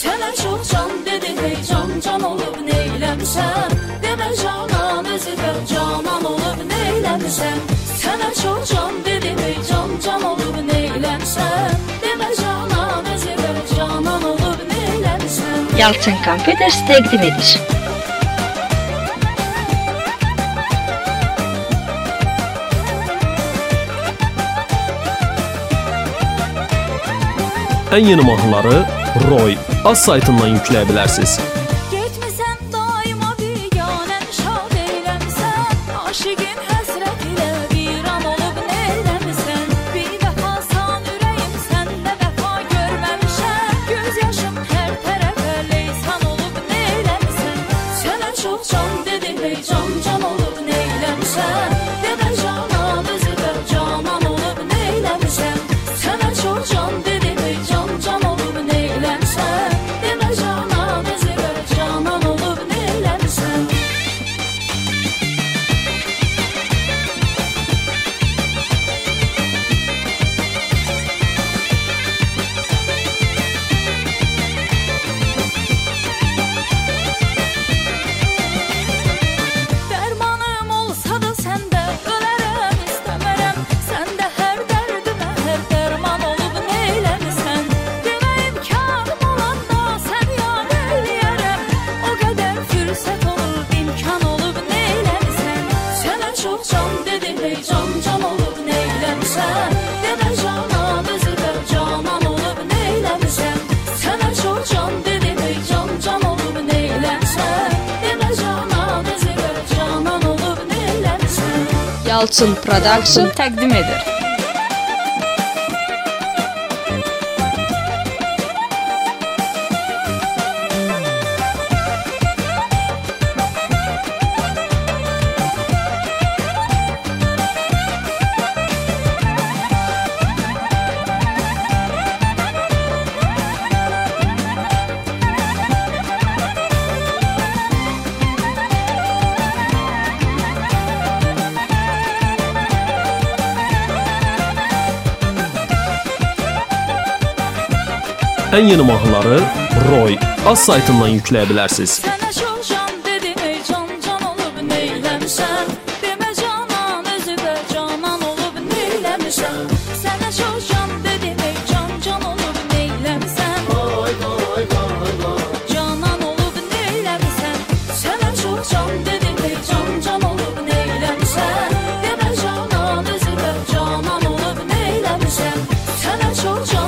Sənə çox can dedi hey can can olub neyləmsən Demə canan özüfə canan olub neyləmsən Sənə çox can dedi hey can can olub neyləmsən Demə canan özüfə canan olub neyləmsən Yalçın Computers təqdim edir. Ən yeni mahnıları roy.az saytından yükləyə bilərsiniz. Yalçın Production təqdim edir. ən yeni mahnıları Roy az saytından yükləyə bilərsiniz. Sənə çox